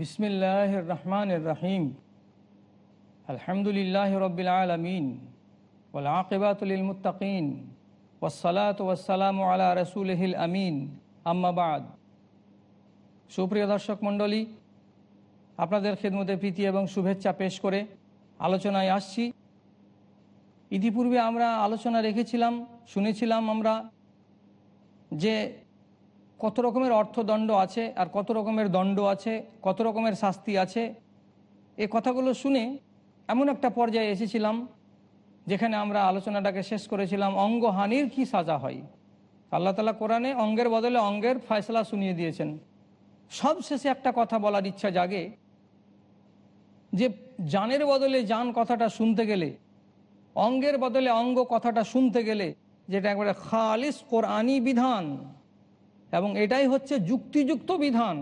বিসমিল্লাহ রহমান রহিম আলহামদুলিল্লাহ রবিল আলমিন। ওল আকিবাতুল মুতাকিন ওসালাত ওয়াসালাম আলা রসুলহিল আমিন। আম্মাবাদ সুপ্রিয় দর্শক মণ্ডলী, আপনাদের খেদমতে প্রীতি এবং শুভেচ্ছা পেশ করে আলোচনায় আসছি। ইতিপূর্বে আমরা আলোচনা রেখেছিলাম, শুনেছিলাম আমরা যে কত রকমের অর্থদণ্ড আছে আর কত রকমের দণ্ড আছে, কত রকমের শাস্তি আছে, এ কথাগুলো শুনে এমন একটা পর্যায়ে এসেছিলাম যেখানে আমরা আলোচনাটাকে শেষ করেছিলাম অঙ্গহানির কি সাজা হয়? আল্লাহ তালা কোরআনে অঙ্গের বদলে অঙ্গের ফয়সলা শুনিয়ে দিয়েছেন। সব শেষে একটা কথা বলার ইচ্ছা জাগে যে জানের বদলে জান কথাটা শুনতে গেলে, অঙ্গের বদলে অঙ্গ কথাটা শুনতে গেলে যেটা একবারে খালিস কোরআনি বিধান। এবং এটাই হচ্ছে যুক্তিযুক্ত বিধান।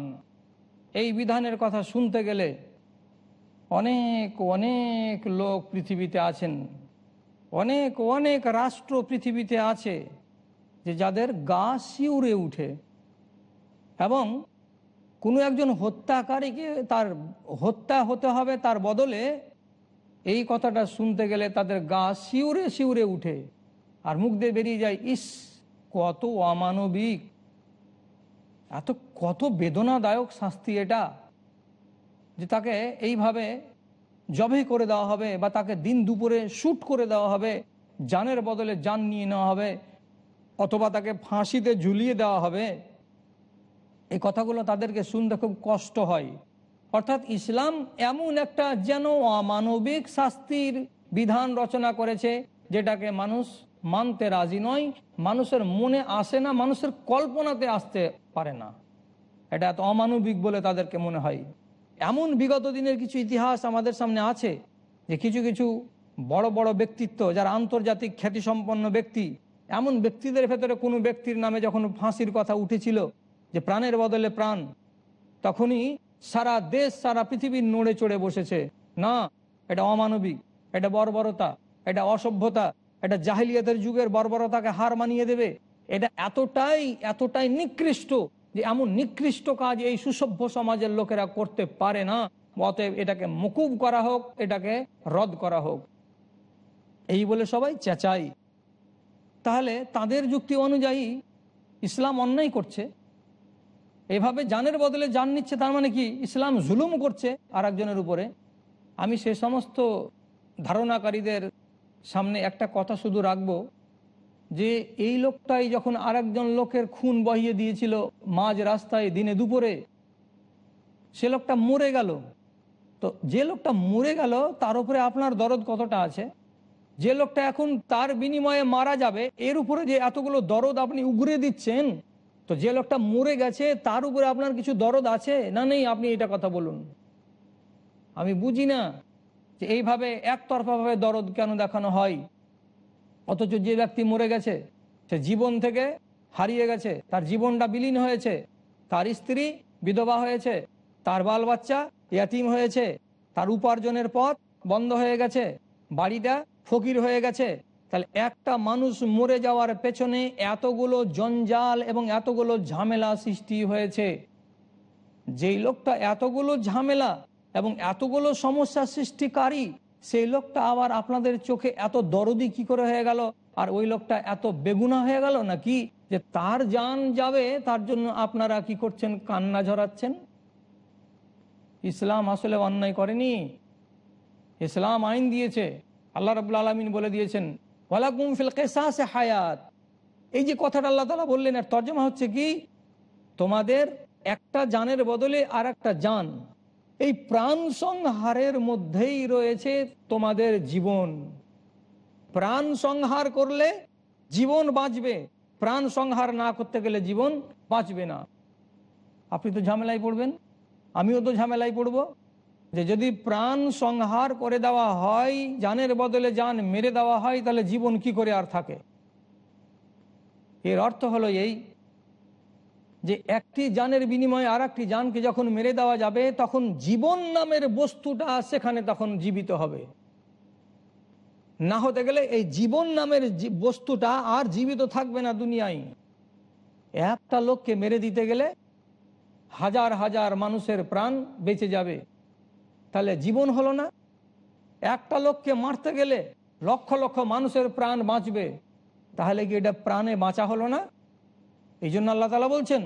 এই বিধানের কথা শুনতে গেলে অনেক অনেক লোক পৃথিবীতে আছেন। অনেক অনেক রাষ্ট্র পৃথিবীতে আছে যে যাদের গা শিউরে উঠে এবং কোনো একজন হত্যাকারীকে তার হত্যা হতে হবে তার বদলে এই কথাটা শুনতে গেলে তাদের গা শিউরে শিউরে উঠে। আর মুখ দিয়ে বেরিয়ে যায়, ইস, কত অমানবিক! এত কত বেদনাদায়ক শাস্তি এটা যে তাকে এইভাবে জবে করে দেওয়া হবে বা তাকে দিন দুপুরে শ্যুট করে দেওয়া হবে জানের বদলে যান নিয়ে নেওয়া হবে, অথবা তাকে ফাঁসিতে ঝুলিয়ে দেওয়া হবে। এই কথাগুলো তাদেরকে শুনতে খুব কষ্ট হয়। অর্থাৎ ইসলাম এমন একটা যেন অমানবিক শাস্তির বিধান রচনা করেছে, যেটাকে মানুষ মানতে রাজি নয়, মানুষের মনে আসে না, মানুষের কল্পনাতে আসতে পারে না। এটা এত অমানবিক বলে তাদেরকে মনে হয়। এমন বিগত দিনের কিছু ইতিহাস আমাদের সামনে আছে, যে কিছু কিছু বড় বড় ব্যক্তিত্ব, যারা আন্তর্জাতিক খ্যাতিসম্পন্ন ব্যক্তি, এমন ব্যক্তিদের ভেতরে কোনো ব্যক্তির নামে যখন ফাঁসির কথা উঠেছিল, যে প্রাণের বদলে প্রাণ, তখনই সারা দেশ, সারা পৃথিবীর নড়ে চড়ে বসেছে। না, এটা অমানবিক, এটা বর্বরতা, এটা অসভ্যতা এটা জাহিলিয়াতের যুগের বর্বরতাকে হার মানিয়ে দেবে। এটা এতটাই এতটাই নিকৃষ্ট যে এমন নিকৃষ্ট কাজ এই সুসভ্য সমাজের লোকেরা করতে পারে না। অতএব এটাকে মুকুব করা হোক, এটাকে রদ করা হোক। এই বলে সবাই চেঁচাই। তাহলে তাদের যুক্তি অনুযায়ী ইসলাম অন্যায় করছে। এভাবে জানের বদলে জান নিচ্ছে, তার মানে কি? ইসলাম জুলুম করছে আর একজনের উপরে। আমি সে সমস্ত ধারণাকারীদের সামনে একটা কথা শুধু রাখব, যে এই লোকটাই যখন আরেকজন লোকের খুন বহিয়ে দিয়েছিল মাঝ রাস্তায় দিনে দুপুরে, সে লোকটা মরে গেল। তো যে লোকটা মরে গেল, তার উপরে আপনার দরদ কতটা আছে? যে লোকটা এখন তার বিনিময়ে মারা যাবে, এর উপরে যে এতগুলো দরদ আপনি উগরে দিচ্ছেন, তো যে লোকটা মরে গেছে, তার উপরে আপনার কিছু দরদ আছে না নেই? আপনি এটা কথা বলুন। আমি বুঝি না। যে এইভাবে একতরফাভাবে দরদ কেন দেখানো হয়? অথচ যে ব্যক্তি মরে গেছে, সে জীবন থেকে হারিয়ে গেছে, তার জীবনটা বিলীন হয়েছে, তার স্ত্রী বিধবা হয়েছে, তার বাল বাচ্চা ইয়াতিম হয়েছে, তার উপার্জনের পথ বন্ধ হয়ে গেছে, বাড়িটা ফকির হয়ে গেছে, তাহলে একটা মানুষ মরে যাওয়ার পেছনে এতগুলো জঞ্জাল এবং এতগুলো ঝামেলা সৃষ্টি হয়েছে। যেই লোকটা এতগুলো ঝামেলা এবং এতগুলো সমস্যা সৃষ্টিকারী, সেই লোকটা আবার আপনাদের চোখে এত দরদি কি করে হয়ে গেল? আর ওই লোকটা এত বেগুনা হয়ে গেল নাকি? যে তার যান যাবে, তার জন্য আপনারা কি করছেন? কান্না ঝরাচ্ছেন? ইসলাম আসলে অন্যায় করেনি। ইসলাম আইন দিয়েছে। আল্লাহ রবুল্লা আলমিন বলে দিয়েছেন হায়াত। এই যে কথাটা আল্লাহ তালা বললেন, এর তর্জমা হচ্ছে কি? তোমাদের একটা জানের বদলে আর একটা জান এই প্রাণ সংহারের মধ্যেই রয়েছে তোমাদের জীবন। প্রাণ সংহার করলে জীবন বাঁচবে। প্রাণ সংহার না করতে গেলে জীবন বাঁচবে না। আপনি তো ঝামেলায় পড়বেন, আমিও তো ঝামেলায় পড়ব। যে যদি প্রাণ সংহার করে দেওয়া হয়, জানের বদলে জান মেরে দেওয়া হয়, তাহলে জীবন কি করে আর থাকে? এর অর্থ হলো এই যে একটি যানের বিনিময়ে আর একটি জানকে যখন মেরে দেওয়া যাবে, তখন জীবন নামের বস্তুটা সেখানে তখন জীবিত হবে। না হতে গেলে এই জীবন নামের বস্তুটা আর জীবিত থাকবে না দুনিয়ায়। একটা লোককে মেরে দিতে গেলে হাজার হাজার মানুষের প্রাণ বেঁচে যাবে। তাহলে জীবন হলো না। একটা লোককে মারতে গেলে লক্ষ লক্ষ মানুষের প্রাণ বাঁচবে। তাহলে কি এটা প্রাণে বাঁচা হলো না? এই জন্য আল্লাহ তালা বলছেন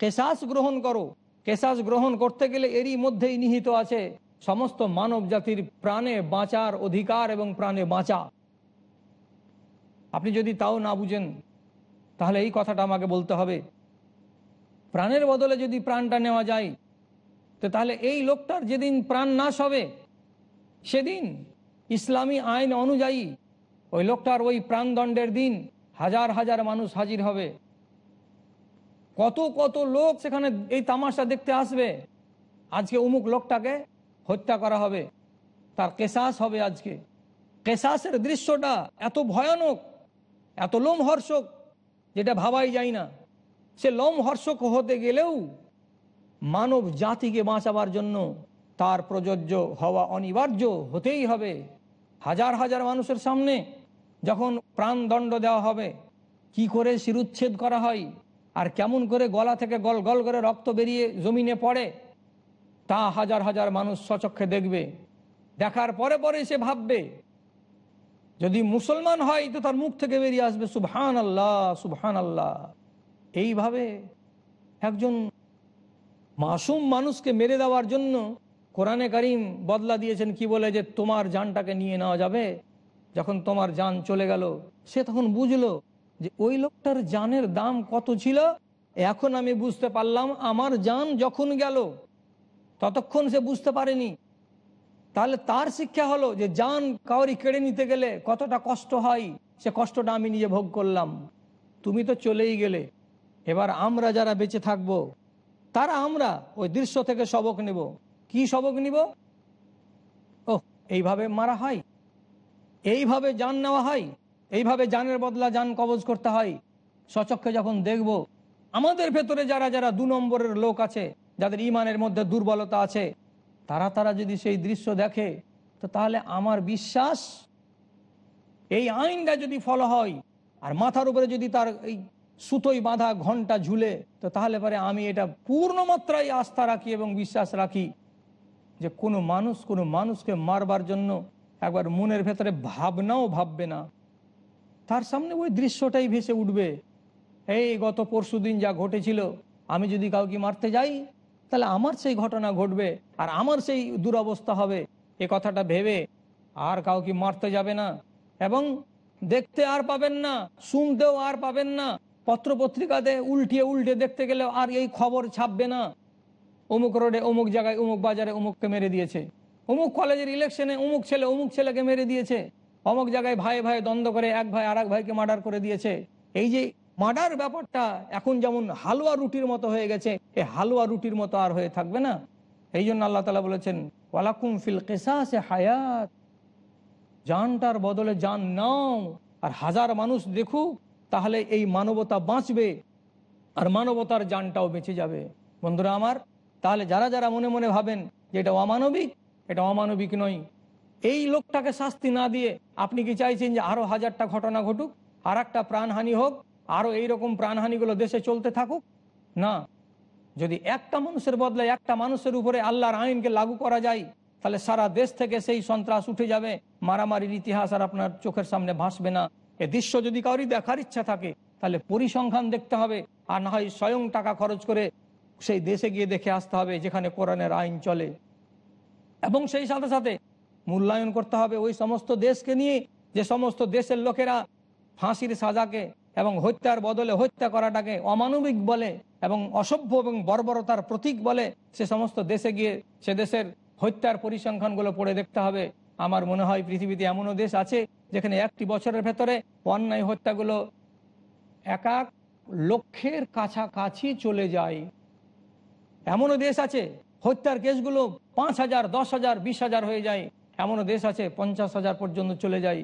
কেশাস গ্রহণ করো। কেশাস গ্রহণ করতে গেলে এরই মধ্যেই নিহিত আছে সমস্ত মানব জাতির প্রাণে বাঁচার অধিকার এবং প্রাণে বাঁচা। আপনি যদি তাও না বুঝেন, তাহলে এই কথাটা আমাকে বলতে হবে। প্রাণের বদলে যদি প্রাণটা নেওয়া যায়, তো তাহলে এই লোকটার যেদিন প্রাণ নাশ হবে, সেদিন ইসলামী আইন অনুযায়ী ওই লোকটার ওই প্রাণদণ্ডের দিন হাজার হাজার মানুষ হাজির হবে। কত কত লোক সেখানে এই তামাশা দেখতে আসবে। আজকে অমুক লোকটাকে হত্যা করা হবে। তার কেশাস হবে আজকে। কেশাসের দৃশ্যটা এত ভয়ানক, এত লোমহর্ষক, যেটা ভাবাই যায় না। সে লোমহর্ষক হতে গেলেও মানব জাতিকে বাঁচাবার জন্য তার প্রযোজ্য হওয়া অনিবার্য হতেই হবে। হাজার হাজার মানুষের সামনে যখন প্রাণদণ্ড দেওয়া হবে, কি করে শিরুচ্ছেদ করা হয়? আর কেমন করে গলা থেকে গল গল করে রক্ত বেরিয়ে জমিনে পড়ে, তা হাজার হাজার মানুষ সচক্ষে দেখবে। দেখার পরে পরে সে ভাববে, যদি মুসলমান হয় তো তার মুখ থেকে বেরিয়ে আসবে সুবহান আল্লাহ সুবহান আল্লাহ এইভাবে একজন মাসুম মানুষকে মেরে দেওয়ার জন্য কোরআনে কারিম বদলা দিয়েছেন, কি বলে যে তোমার জানটাকে নিয়ে নেওয়া যাবে? যখন তোমার জান চলে গেল, সে তখন বুঝলো যে ওই লোকটার জানের দাম কত ছিল? এখন আমি বুঝতে পারলাম, আমার জান যখন গেল, ততক্ষণ সে বুঝতে পারেনি। তাহলে তার শিক্ষা হলো যে জান কাউরি কেড়ে নিতে গেলে কতটা কষ্ট হয়, সে কষ্টটা আমি নিজে ভোগ করলাম। তুমি তো চলেই গেলে, এবার আমরা যারা বেঁচে থাকব, তারা আমরা ওই দৃশ্য থেকে সবক নেব। কি সবক নিব? ও এইভাবে মারা হয়? এইভাবে জান নেওয়া হয়? এইভাবে জানের বদলা যান কবজ করতে হয়। সচক্ষে যখন দেখব, আমাদের ভেতরে যারা যারা দু নম্বরের লোক আছে, যাদের ইমানের মধ্যে দুর্বলতা আছে, তারা তারা যদি সেই দৃশ্য দেখে, তো তাহলে আমার বিশ্বাস, এই আইনটা যদি ফলো হয়, আর মাথার উপরে যদি তার এই সুতোই বাঁধা ঘণ্টা ঝুলে, তো তাহলে পরে আমি এটা পূর্ণ মাত্রায় আস্থা রাখি এবং বিশ্বাস রাখি যে কোনো মানুষ কোনো মানুষকে মারবার জন্য একবার মনের ভেতরে ভাবনাও ভাববে না। তার সামনে ওই দৃশ্যটাই ভেসে উঠবে। এই গত পরশু দিন যা ঘটেছিল, আমি যদি কাউকে মারতে যাই, তাহলে আমার সেই ঘটনা ঘটবে আর আমার সেই দুরবস্থা হবে। এ কথাটা ভেবে আর কাউকে মারতে যাবে না এবং দেখতে আর পাবেন না, শুনতেও আর পাবেন না। পত্র পত্রপত্রিকাতে উল্টিয়ে উল্টে দেখতে গেলে আর এই খবর ছাপবে না। অমুক রোডে, অমুক জায়গায়, অমুক বাজারে অমুককে মেরে দিয়েছে। অমুক কলেজের ইলেকশনে অমুক ছেলে অমুক ছেলেকে মেরে দিয়েছে। অমুক জায়গায় ভাই ভাই দ্বন্দ্ব করে এক ভাই আর ভাইকে মার্ডার করে দিয়েছে। এই যে মার্ডার ব্যাপারটা এখন যেমন হালুয়া রুটির মতো হয়ে গেছে, এ হালুয়া রুটির মতো আর হয়ে থাকবে না। এই জন্য আল্লাহ তালা বলেছেন, ওয়ালাকুম ফিল কেসাসে হায়াত। জানটার বদলে জান নাও, আর হাজার মানুষ দেখুক, তাহলে এই মানবতা বাঁচবে, আর মানবতার জানটাও বেঁচে যাবে। বন্ধুরা আমার, তাহলে যারা যারা মনে মনে ভাবেন যে এটা অমানবিক এটা অমানবিক নয়। এই লোকটাকে শাস্তি না দিয়ে আপনি কি চাইছেন যে আরও হাজারটা ঘটনা ঘটুক? আর একটা প্রাণহানি হোক, আরও এইরকম প্রাণহানিগুলো দেশে চলতে থাকুক? না। যদি একটা মানুষের বদলে একটা মানুষের উপরে আল্লাহর আইনকে লাগু করা যায়, তাহলে সারা দেশ থেকে সেই সন্ত্রাস উঠে যাবে। মারামারির ইতিহাস আর আপনার চোখের সামনে ভাসবে না। এ দৃশ্য যদি কাউরি দেখার ইচ্ছা থাকে, তাহলে পরিসংখ্যান দেখতে হবে, আর না হয় স্বয়ং টাকা খরচ করে সেই দেশে গিয়ে দেখে আসতে হবে, যেখানে কোরআনের আইন চলে। এবং সেই সাথে সাথে মূল্যায়ন করতে হবে ওই সমস্ত দেশকে নিয়ে, যে সমস্ত দেশের লোকেরা ফাঁসির সাজাকে এবং হত্যার বদলে হত্যা করাটাকে অমানবিক বলে এবং অসভ্য এবং বর্বরতার প্রতীক বলে সে সমস্ত দেশে গিয়ে সে দেশের হত্যার পরিসংখ্যানগুলো পড়ে দেখতে হবে। আমার মনে হয় পৃথিবীতে এমনও দেশ আছে যেখানে একটি বছরের ভেতরে অন্যায় হত্যাগুলো এক এক লক্ষের কাছাকাছি চলে যায়। এমনও দেশ আছে, হত্যার কেসগুলো পাঁচ হাজার, দশ হাজার, বিশ হাজার হয়ে যায়। এমনও দেশ আছে, পঞ্চাশ হাজার পর্যন্ত চলে যায়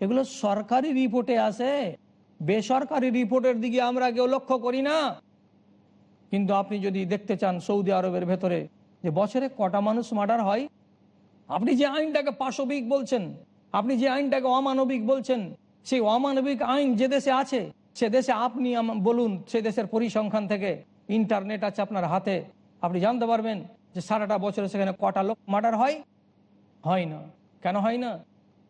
এগুলো সরকারি রিপোর্টে আছে। বেসরকারি রিপোর্টের দিকে আমরা কেউ লক্ষ্য করি না। কিন্তু আপনি যদি দেখতে চান সৌদি আরবের ভেতরে, যে বছরে কটা মানুষ মার্ডার হয়, আপনি যে আইনটাকে পাশবিক বলছেন, আপনি যে আইনটাকে অমানবিক বলছেন, সেই অমানবিক আইন যে দেশে আছে, সে দেশে আপনি বলুন, সে দেশের পরিসংখ্যান থেকে ইন্টারনেট আছে আপনার হাতে, আপনি জানতে পারবেন যে সারাটা বছরে সেখানে কটা লোক মার্ডার হয়। হয় না। কেন হয় না?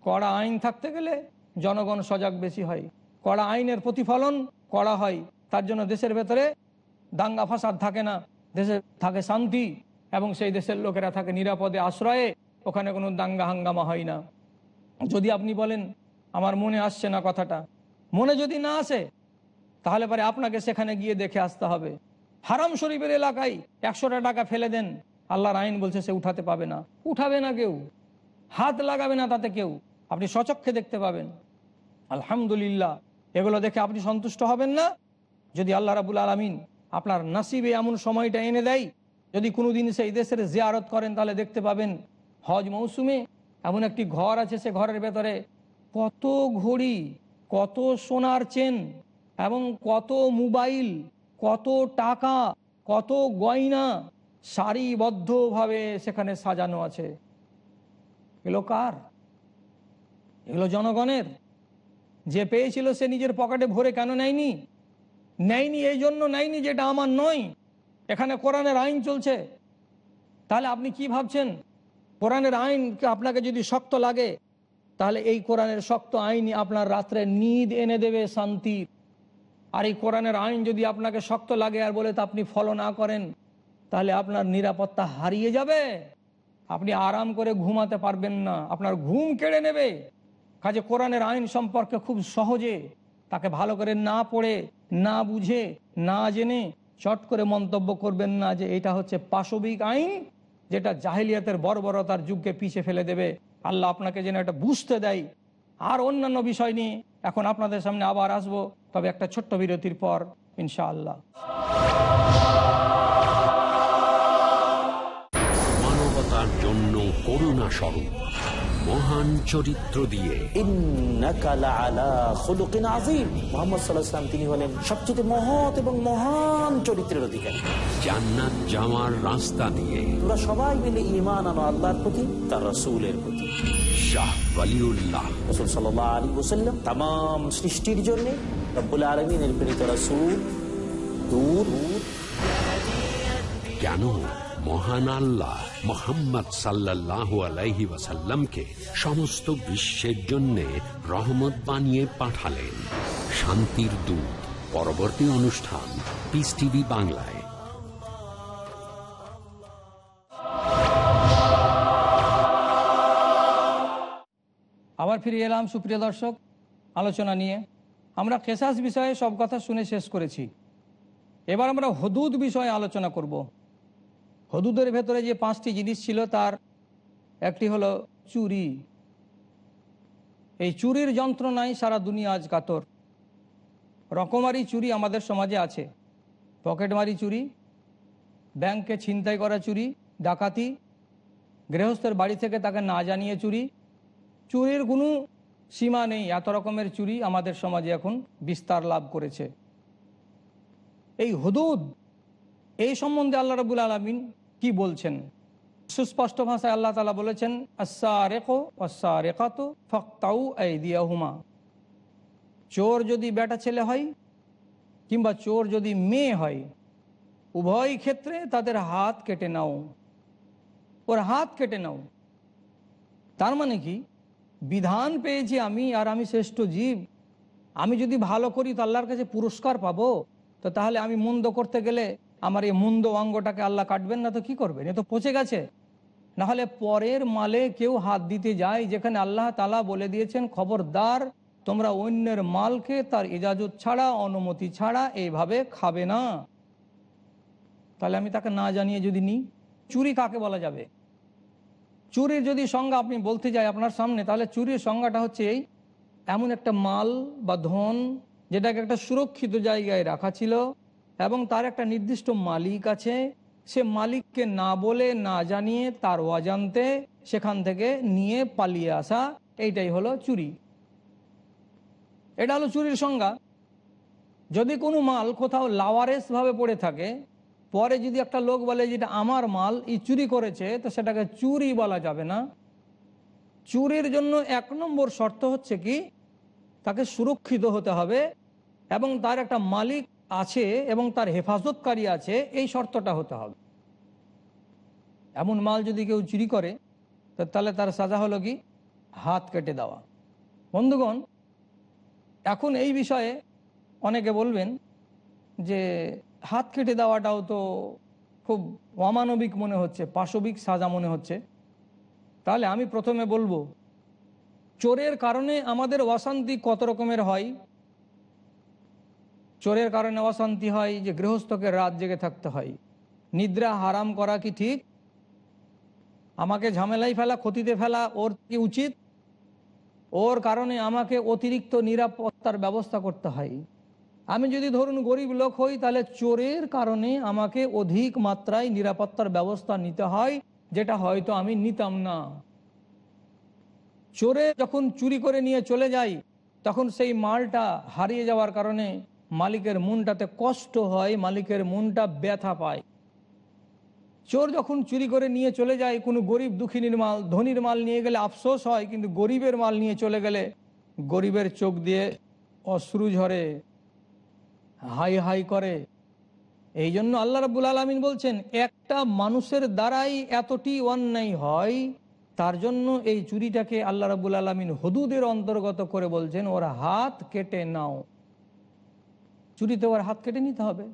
কড়া আইন থাকতে গেলে জনগণ সজাগ বেশি হয়। কড়া আইনের প্রতিফলন কড়া হয়। তার জন্য দেশের ভেতরে দাঙ্গা ফাসাদ থাকে না। দেশে থাকে শান্তি এবং সেই দেশের লোকেরা থাকে নিরাপদে আশ্রয়ে। ওখানে কোনো দাঙ্গা হাঙ্গামা হয় না। যদি আপনি বলেন, আমার মনে আসছে না কথাটা। মনে যদি না আসে, তাহলে পরে আপনাকে সেখানে গিয়ে দেখে আসতে হবে। হারাম শরীফের এলাকায় একশোটা টাকা ফেলে দেন। আল্লাহর আইন বলছে সে উঠাতে পাবে না। উঠাবে না কেউ। হাত লাগাবে না তাতে কেউ। আপনি সচক্ষে দেখতে পাবেন। আলহামদুলিল্লাহ, এগুলো দেখে আপনি সন্তুষ্ট হবেন না। যদি আল্লাহ রাবুল আলমিন আপনার নাসিবে এমন সময়টা এনে দেয়, যদি কোনোদিন সেই দেশের জিয়ারত করেন, তাহলে দেখতে পাবেন হজ মৌসুমে এমন একটি ঘর আছে, সে ঘরের ভেতরে কত ঘড়ি, কত সোনার চেন এবং কত মোবাইল, কত টাকা, কত গয়না সারিবদ্ধভাবে সেখানে সাজানো আছে। এগুলো কার? এগুলো জনগণের। যে পেয়েছিল সে নিজের পকেটে ভরে কেন নেয়নি? নেয়নি এই জন্য নেয়নি যেটা আমার নয়। এখানে কোরআনের আইন চলছে। তাহলে আপনি কি ভাবছেন? কোরআনের আইন আপনাকে যদি শক্ত লাগে, তাহলে এই কোরআনের শক্ত আইনই আপনার রাত্রে নিদ এনে দেবে শান্তির আর এই কোরআনের আইন যদি আপনাকে শক্ত লাগে আর বলে তা আপনি ফলো না করেন, তাহলে আপনার নিরাপত্তা হারিয়ে যাবে। আপনি আরাম করে ঘুমাতে পারবেন না। আপনার ঘুম কেড়ে নেবে। কাজে কোরআনের আইন সম্পর্কে খুব সহজে, তাকে ভালো করে না পড়ে, না বুঝে, না জেনে চট করে মন্তব্য করবেন না যে এটা হচ্ছে পাশবিক আইন, যেটা জাহিলিয়াতের বর্বরতার যুগকে পিছে ফেলে দেবে। আল্লাহ আপনাকে যেন এটা বুঝতে দেয়। আর অন্যান্য বিষয় নিয়ে এখন আপনাদের সামনে আবার আসব, তবে একটা ছোট্ট বিরতির পর, ইনশাআল্লাহ। করুণা স্বরূপ মহান চরিত্র দিয়ে। তিনি হলেন সবচেয়ে মহৎ এবং মহান চরিত্রের অধিকারী। জান্নাত যাওয়ার রাস্তা দিয়ে। তোরা সবাই মিলে ইমান আনো আল্লাহর প্রতি তার রসুলের প্রতি। শাহ ওয়ালিউল্লাহ। রসুল সাল্লাহ আলী ওসাল্লাম তাম সৃষ্টির জন্য রব্বুল আলমিনের প্রেরিত রসুল। দূর। কেন? মহান আল্লাহ মোহাম্মদ সাল্লাহ আলাইহি ওয়াসাল্লামকে সমস্ত বিশ্বের জন্য রহমত বানিয়ে পাঠালেন। শান্তির দূত, পরবর্তী অনুষ্ঠান পিস টিভি বাংলায়। আবার ফিরে এলাম, সুপ্রিয় দর্শক, আলোচনা নিয়ে। আমরা কেসাস বিষয়ে সব কথা শুনে শেষ করেছি। এবার আমরা হদুদ বিষয়ে আলোচনা করব। হদুদের ভেতরে যে পাঁচটি জিনিস ছিল তার একটি হলো চুরি। এই চুরির যন্ত্রণায় সারা দুনিয়া আজ কাতর। রকমারি চুরি আমাদের সমাজে আছে। পকেটমারি চুরি, ব্যাংকে ছিনতাই করা চুরি, ডাকাতি, গৃহস্থের বাড়ি থেকে তাকে না জানিয়ে চুরি। চুরির কোনো সীমা নেই। এত রকমের চুরি আমাদের সমাজে এখন বিস্তার লাভ করেছে। এই হদুদ, এই সম্বন্ধে আল্লাহ রবুল আলমিন কি বলছেন? সুস্পষ্ট ভাষায় আল্লাহ তালা বলেছেন হুমা চোর যদি বেটা ছেলে হয় কিংবা চোর যদি মেয়ে হয়, উভয় ক্ষেত্রে তাদের হাত কেটে নাও। ওর হাত কেটে নাও। তার মানে কি? বিধান পেয়েছি আমি আর আমি শ্রেষ্ঠ জীব। আমি যদি ভালো করি তো আল্লাহর কাছে পুরস্কার পাবো। তো তাহলে আমি মন্দ করতে গেলে আমার এই মন্দ অঙ্গটাকে আল্লাহ কাটবেন না তো কি করবেন? এ তো পচে গেছে। নাহলে পরের মালে কেউ হাত দিতে যায় যেখানে আল্লাহ তালা বলে দিয়েছেন, খবরদার, তোমরা অন্যের মালকে তার ইজাজত ছাড়া, অনুমতি ছাড়া এইভাবে খাবে না। তাহলে আমি তাকে না জানিয়ে যদি নিই, চুরি কাকে বলা যাবে? চুরির যদি সংজ্ঞা আপনি বলতে যাই আপনার সামনে, তাহলে চুরির সংজ্ঞাটা হচ্ছে এই, এমন একটা মাল বা ধন যেটাকে একটা সুরক্ষিত জায়গায় রাখা ছিল এবং তার একটা নির্দিষ্ট মালিক আছে। সে মালিককে না বলে, না জানিয়ে তার অজান্তে সেখান থেকে নিয়ে পালিয়ে আসা, এইটাই হলো চুরি। এটা হলো চুরির সংজ্ঞা। যদি কোনো মাল কোথাও লাওয়ারেস ভাবে পড়ে থাকে, পরে যদি একটা লোক বলে যেটা আমার মাল, ই চুরি করেছে, তো সেটাকে চুরি বলা যাবে না। চুরির জন্য এক নম্বর শর্ত হচ্ছে কি, তাকে সুরক্ষিত হতে হবে এবং তার একটা মালিক আছে এবং তার হেফাজতকারী আছে, এই শর্তটা হতে হবে। এমন মাল যদি কেউ চুরি করে তাহলে তার সাজা হলো কি? হাত কেটে দেওয়া। বন্ধুগণ, এখন এই বিষয়ে অনেকে বলবেন যে হাত কেটে দেওয়াটাও তো খুব অমানবিক মনে হচ্ছে, পাশবিক সাজা মনে হচ্ছে। তাহলে আমি প্রথমে বলব, চোরের কারণে আমাদের অশান্তি কত রকমের হয়? চোরের কারণে অশান্তি হয় যে গৃহস্থকে রাত জেগে থাকতে হয়। নিদ্রা হারাম করা কি ঠিক? আমাকে ঝামেলাই ফেলা, ক্ষতিতে ফেলা ওর কি উচিত? ওর কারণে আমাকে অতিরিক্ত নিরাপত্তার ব্যবস্থা করতে হয়। আমি যদি ধরুন গরিব লোক হই, তাহলে চোরের কারণে আমাকে অধিক মাত্রায় নিরাপত্তার ব্যবস্থা নিতে হয়, যেটা হয়তো আমি নিতাম না। চোরে যখন চুরি করে নিয়ে চলে যাই তখন সেই মালটা হারিয়ে যাওয়ার কারণে মালিকের মনটাতে কষ্ট হয়, মালিকের মনটা ব্যথা পায়। চোর যখন চুরি করে নিয়ে চলে যায়, কোনো গরিব দুঃখিনীর মাল, ধনির মাল নিয়ে গেলে আফসোস হয়, কিন্তু গরিবের মাল নিয়ে চলে গেলে গরিবের চোখ দিয়ে অশ্রু ঝরে, হাই হাই করে। এই জন্য আল্লাহ রাবুল আলমিন বলছেন, একটা মানুষের দ্বারাই এতটি অন্যায় হয়, তার জন্য এই চুরিটাকে আল্লাহ রাবুল আলমিন হদুদের অন্তর্গত করে বলছেন, ওর হাত কেটে নাও। চুরিতে ওর হাত কেটে নিতে হবে।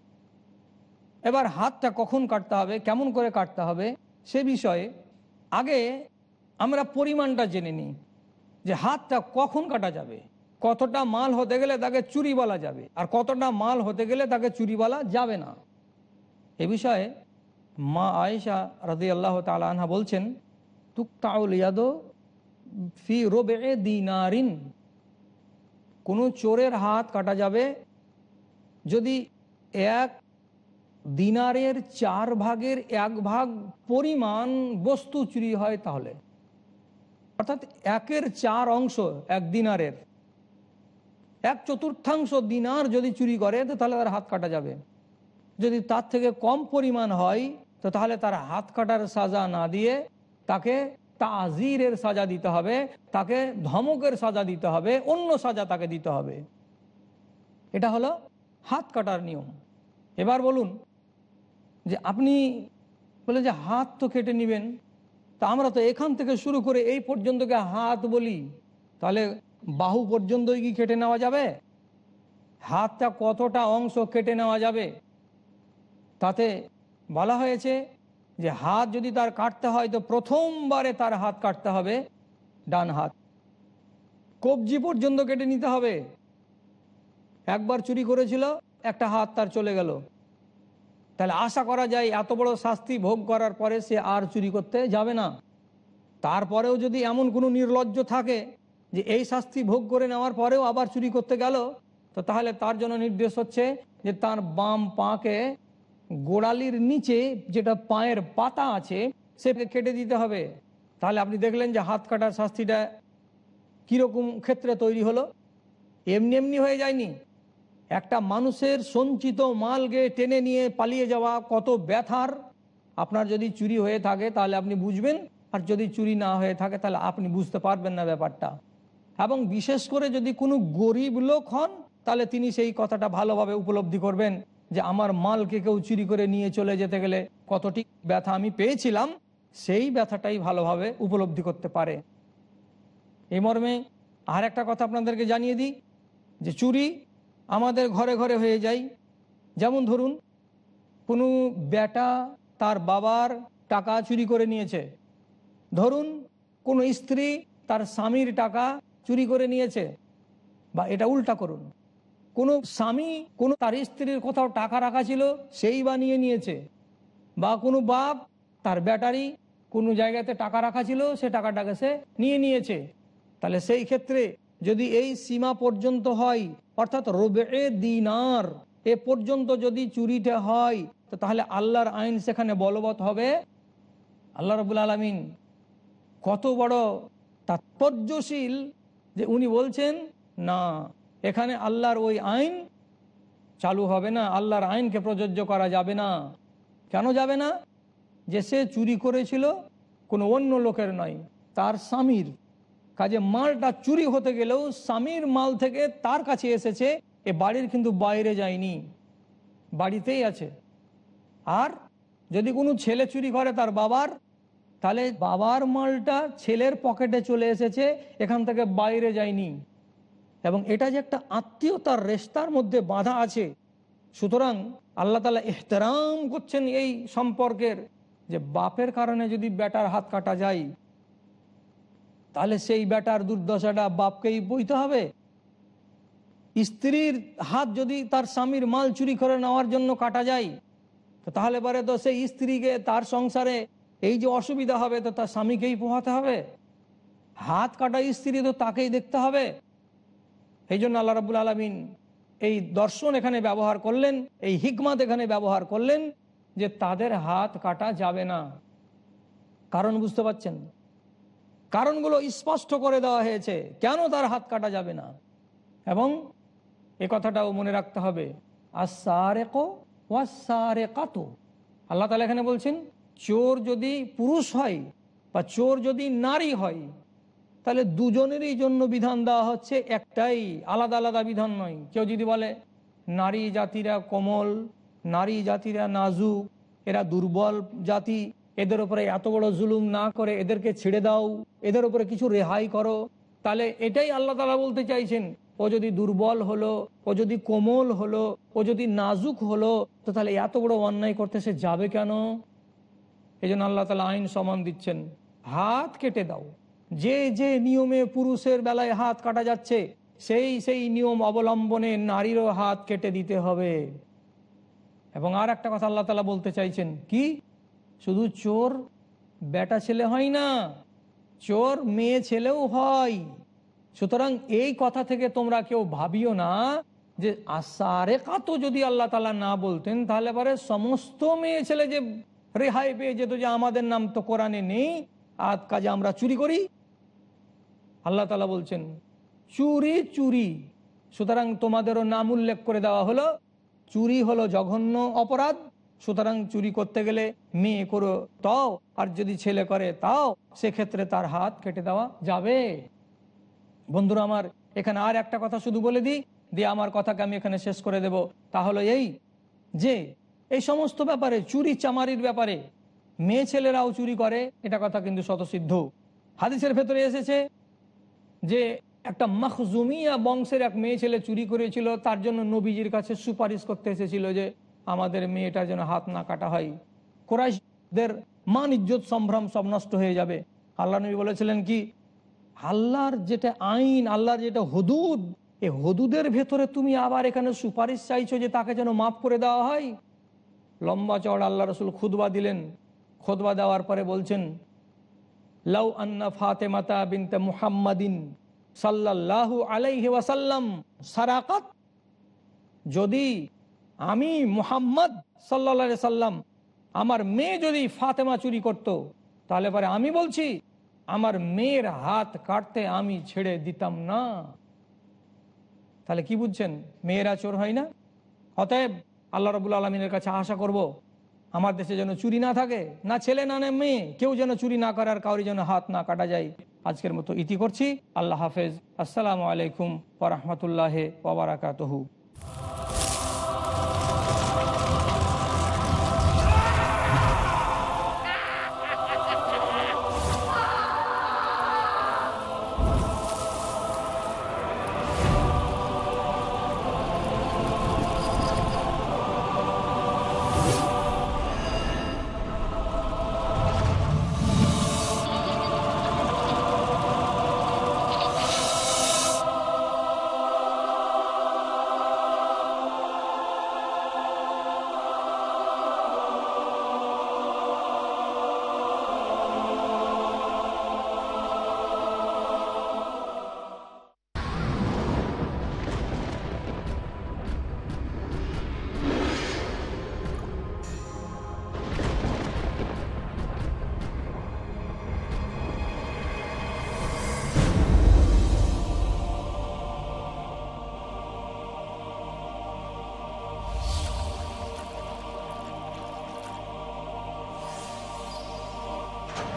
এবার হাতটা কখন কাটতে হবে, কেমন করে কাটতে হবে, সে বিষয়ে আগে আমরা পরিমাণটা জেনে নিই যে হাতটা কখন কাটা যাবে, কতটা মাল হতে গেলে তাকে চুরি বলা যাবে আর কতটা মাল হতে গেলে তাকে চুরি বলা যাবে না। এ বিষয়ে মা আয়েশা রাজি আল্লাহ তালা বলছেন তুকতাউল ইয়াদো ফি রোবে দিনারিন। কোনো চোরের হাত কাটা যাবে যদি এক দিনারের চার ভাগের এক ভাগ পরিমাণ বস্তু চুরি হয় তাহলে, অর্থাৎ একের চার অংশ এক দিনারের, এক চতুর্থাংশ দিনার যদি চুরি করে, তো তাহলে তার হাত কাটা যাবে। যদি তার থেকে কম পরিমাণ হয়, তো তাহলে তার হাত কাটার সাজা না দিয়ে তাকে তাজিরের সাজা দিতে হবে, তাকে ধমকের সাজা দিতে হবে, অন্য সাজা তাকে দিতে হবে। এটা হলো হাত কাটার নিয়ম। এবার বলুন যে আপনি বলে যে হাত তো কেটে নেবেন, তা আমরা তো এখান থেকে শুরু করে এই পর্যন্তকে হাত বলি। তাহলে বাহু পর্যন্তই কি কেটে নেওয়া যাবে? হাতটা কতটা অংশ কেটে নেওয়া যাবে? তাতে বলা হয়েছে যে হাত যদি তার কাটতে হয় তো প্রথমবারে তার হাত কাটতে হবে, ডান হাত। কবজি পর্যন্ত কেটে নিতে হবে। একবার চুরি করেছিল, একটা হাত তার চলে গেল। তাহলে আশা করা যায় এত বড় শাস্তি ভোগ করার পরে সে আর চুরি করতে যাবে না। তারপরেও যদি এমন কোনো নির্লজ্জ থাকে যে এই শাস্তি ভোগ করে নেওয়ার পরেও আবার চুরি করতে গেল, তো তাহলে তার জন্য নির্দেশ হচ্ছে যে তার বাম পাকে গোড়ালির নিচে যেটা পায়ের পাতা আছে, সেটাকে কেটে দিতে হবে। তাহলে আপনি দেখলেন যে হাত কাটার শাস্তিটা কীরকম ক্ষেত্রে তৈরি হলো? এমনি এমনি হয়ে যায়নি। একটা মানুষের সঞ্চিত মালকে টেনে নিয়ে পালিয়ে যাওয়া কত ব্যথার? আপনার যদি চুরি হয়ে থাকে, তাহলে আপনি বুঝবেন। আর যদি চুরি না হয়ে থাকে, তাহলে আপনি বুঝতে পারবেন না ব্যাপারটা। এবং বিশেষ করে যদি কোনো গরিব লোক হন, তাহলে তিনি সেই কথাটা ভালোভাবে উপলব্ধি করবেন যে, আমার মালকে কেউ চুরি করে নিয়ে চলে যেতে গেলে কতটি ব্যথা আমি পেয়েছিলাম, সেই ব্যথাটাই ভালোভাবে উপলব্ধি করতে পারে। এই মর্মে আর একটা কথা আপনাদেরকে জানিয়ে দিই, যে চুরি আমাদের ঘরে ঘরে হয়ে যায় যেমন ধরুন, কোনো বেটা তার বাবার টাকা চুরি করে নিয়েছে। ধরুন, কোনো স্ত্রী তার স্বামীর টাকা চুরি করে নিয়েছে বা এটা উল্টা করুন। কোনো স্বামী, কোনো তার স্ত্রীর কোথাও টাকা রাখা ছিল সেই বা নিয়ে নিয়েছে বা কোনো বাপ তার ব্যাটারি কোনো জায়গাতে টাকা রাখা ছিল সে টাকাটাকে সে নিয়ে নিয়েছে। তাহলে সেই ক্ষেত্রে যদি এই সীমা পর্যন্ত হয়, অর্থাৎ রবে দিনার, এ পর্যন্ত যদি চুরিটা হয়, তো তাহলে আল্লাহর আইন সেখানে বলবৎ হবে। আল্লাহ রবুল আলমিন কত বড় তাৎপর্যশীল যে উনি বলছেন, না, এখানে আল্লাহর ওই আইন চালু হবে না, আল্লাহর আইনকে প্রযোজ্য করা যাবে না। কেন যাবে না? যে সে চুরি করেছিল কোনো অন্য লোকের নয়, তার স্বামীর। কাজে মালটা চুরি হতে গেলেও স্বামীর মাল থেকে তার কাছে এসেছে, এ বাড়ির কিন্তু বাইরে যায়নি, বাড়িতেই আছে। আর যদি কোনো ছেলে চুরি করে তার বাবার, তাহলে বাবার মালটা ছেলের পকেটে চলে এসেছে, এখান থেকে বাইরে যায়নি। এবং এটা যে একটা আত্মীয়তার রেস্তার মধ্যে বাধা আছে, সুতরাং আল্লাহ তালা এহতেরাম করছেন এই সম্পর্কের, যে বাপের কারণে যদি বেটার হাত কাটা যায় তাহলে সেই বেটার দুর্দশাটা বাপকেই বইতে হবে। স্ত্রীর হাত যদি তার স্বামীর মাল চুরি করে নেওয়ার জন্য কাটা যায়, তো তাহলে পরে তো সেই স্ত্রীকে তার সংসারে এই যে অসুবিধা হবে, তো তার স্বামীকেই পোহাতে হবে। হাত কাটা স্ত্রী তো তাকেই দেখতে হবে। এই জন্য আল্লাহ রাবুল আলমিন এই দর্শন এখানে ব্যবহার করলেন, এই হিকমাত এখানে ব্যবহার করলেন যে তাদের হাত কাটা যাবে না। কারণ বুঝতে পাচ্ছেন কারণগুলো স্পষ্ট করে দেওয়া হয়েছে। কেন তার হাত কাটা যাবে না? এবং এ কথাটাও মনে রাখতে হবে। কাতো আল্লাহ তালা এখানে বলছেন, চোর যদি পুরুষ হয় বা চোর যদি নারী হয়, তাহলে দুজনেরই জন্য বিধান দেওয়া হচ্ছে একটাই, আলাদা আলাদা বিধান নয়। কেউ যদি বলে, নারী জাতিরা কোমল, নারী জাতিরা নাজুক, এরা দুর্বল জাতি এদের উপরে এত বড় জুলুম না করে এদেরকে ছেড়ে দাও, এদের উপরে কিছু রেহাই করো। তাহলে এটাই আল্লাহ তালা বলতে চাইছেন, ও যদি দুর্বল হলো, ও যদি কোমল হলো, ও যদি নাজুক হলো, তো তাহলে এত বড় অন্যায় করতে সে যাবে কেন? এই জন্য আল্লাহ তালা আইন সমান দিচ্ছেন, হাত কেটে দাও। যে যে নিয়মে পুরুষের বেলায় হাত কাটা যাচ্ছে, সেই সেই নিয়ম অবলম্বনে নারীরও হাত কেটে দিতে হবে। এবং আর একটা কথা আল্লাহ তালা বলতে চাইছেন, কি? শুধু চোর বেটা ছেলে হয় না, চোর মেয়ে ছেলেও হয়। সুতরাং এই কথা থেকে তোমরা কেউ ভাবিও না যে আসারে কাতো যদি আল্লাহ তালা না বলতেন, তাহলে পরে সমস্ত মেয়ে ছেলে যে রেহাই পেয়ে যেত যে আমাদের নাম তো কোরআনে নেই আর কাজে আমরা চুরি করি। আল্লাহ তালা বলছেন, চুরি চুরি। সুতরাং তোমাদেরও নাম উল্লেখ করে দেওয়া হলো, চুরি হলো জঘন্য অপরাধ। সুতরাং চুরি করতে গেলে মেয়ে করো তাও আর যদি ছেলে করে তাও সেক্ষেত্রে তার হাত কেটে দেওয়া যাবে। বন্ধুরা আমার, এখানে আর একটা কথা শুধু বলে দিই, দিয়ে আমার কথাকে আমি এখানে শেষ করে দেব। তাহলে এই যে, এই সমস্ত ব্যাপারে, চুরি চামারির ব্যাপারে, মেয়ে ছেলেরাও চুরি করে, এটা কথা কিন্তু শতসিদ্ধ হাদিসের ভেতরে এসেছে যে, একটা মখজুমিয়া বংশের এক মেয়ে ছেলে চুরি করেছিল, তার জন্য নবীজির কাছে সুপারিশ করতে এসেছিল যে আমাদের মেয়েটা যেন হাত না কাটা হয়। কোরাইশদের মান ইজ্জত সম্ভ্রম সব নষ্ট হয়ে যাবে। আল্লাহ নবী বলেছিলেন কি? আল্লাহর যেটা আইন, আল্লাহর যেটা হদুদ এই হদুদের ভেতরে তুমি আবার এখানে সুপারিশ চাইছো যে তাকে যেন মাফ করে দেওয়া হয়? লম্বা চড় আল্লাহ রসুল খুদবা দিলেন। খুদবা দেওয়ার পরে বলছেন, লাউ আন্না ফাতেমাতা বিনতে মুহাম্মাদিন সাল্লাল্লাহু আলাইহি ওয়াসাল্লাম সারাকাত। যদি আমি মুহাম্মদ সাল্লা সাল্লাম, আমার মেয়ে যদি ফাতেমা চুরি করত। তাহলে পরে আমি বলছি, আমার মেয়ের হাত কাটতে আমি ছেড়ে দিতাম না। তাহলে কি বুঝছেন? মেয়েরা চোর হয় না? অতএব আল্লাহ রবুল আলমিনের কাছে আশা করব। আমার দেশে যেন চুরি না থাকে, না ছেলে, না না মেয়ে, কেউ যেন চুরি না করে আর কাউরি যেন হাত না কাটা যায়। আজকের মতো ইতি করছি। আল্লাহ হাফেজ। আসসালামু আলাইকুম ওরহমতুল্লাহ ওবরাকাতহু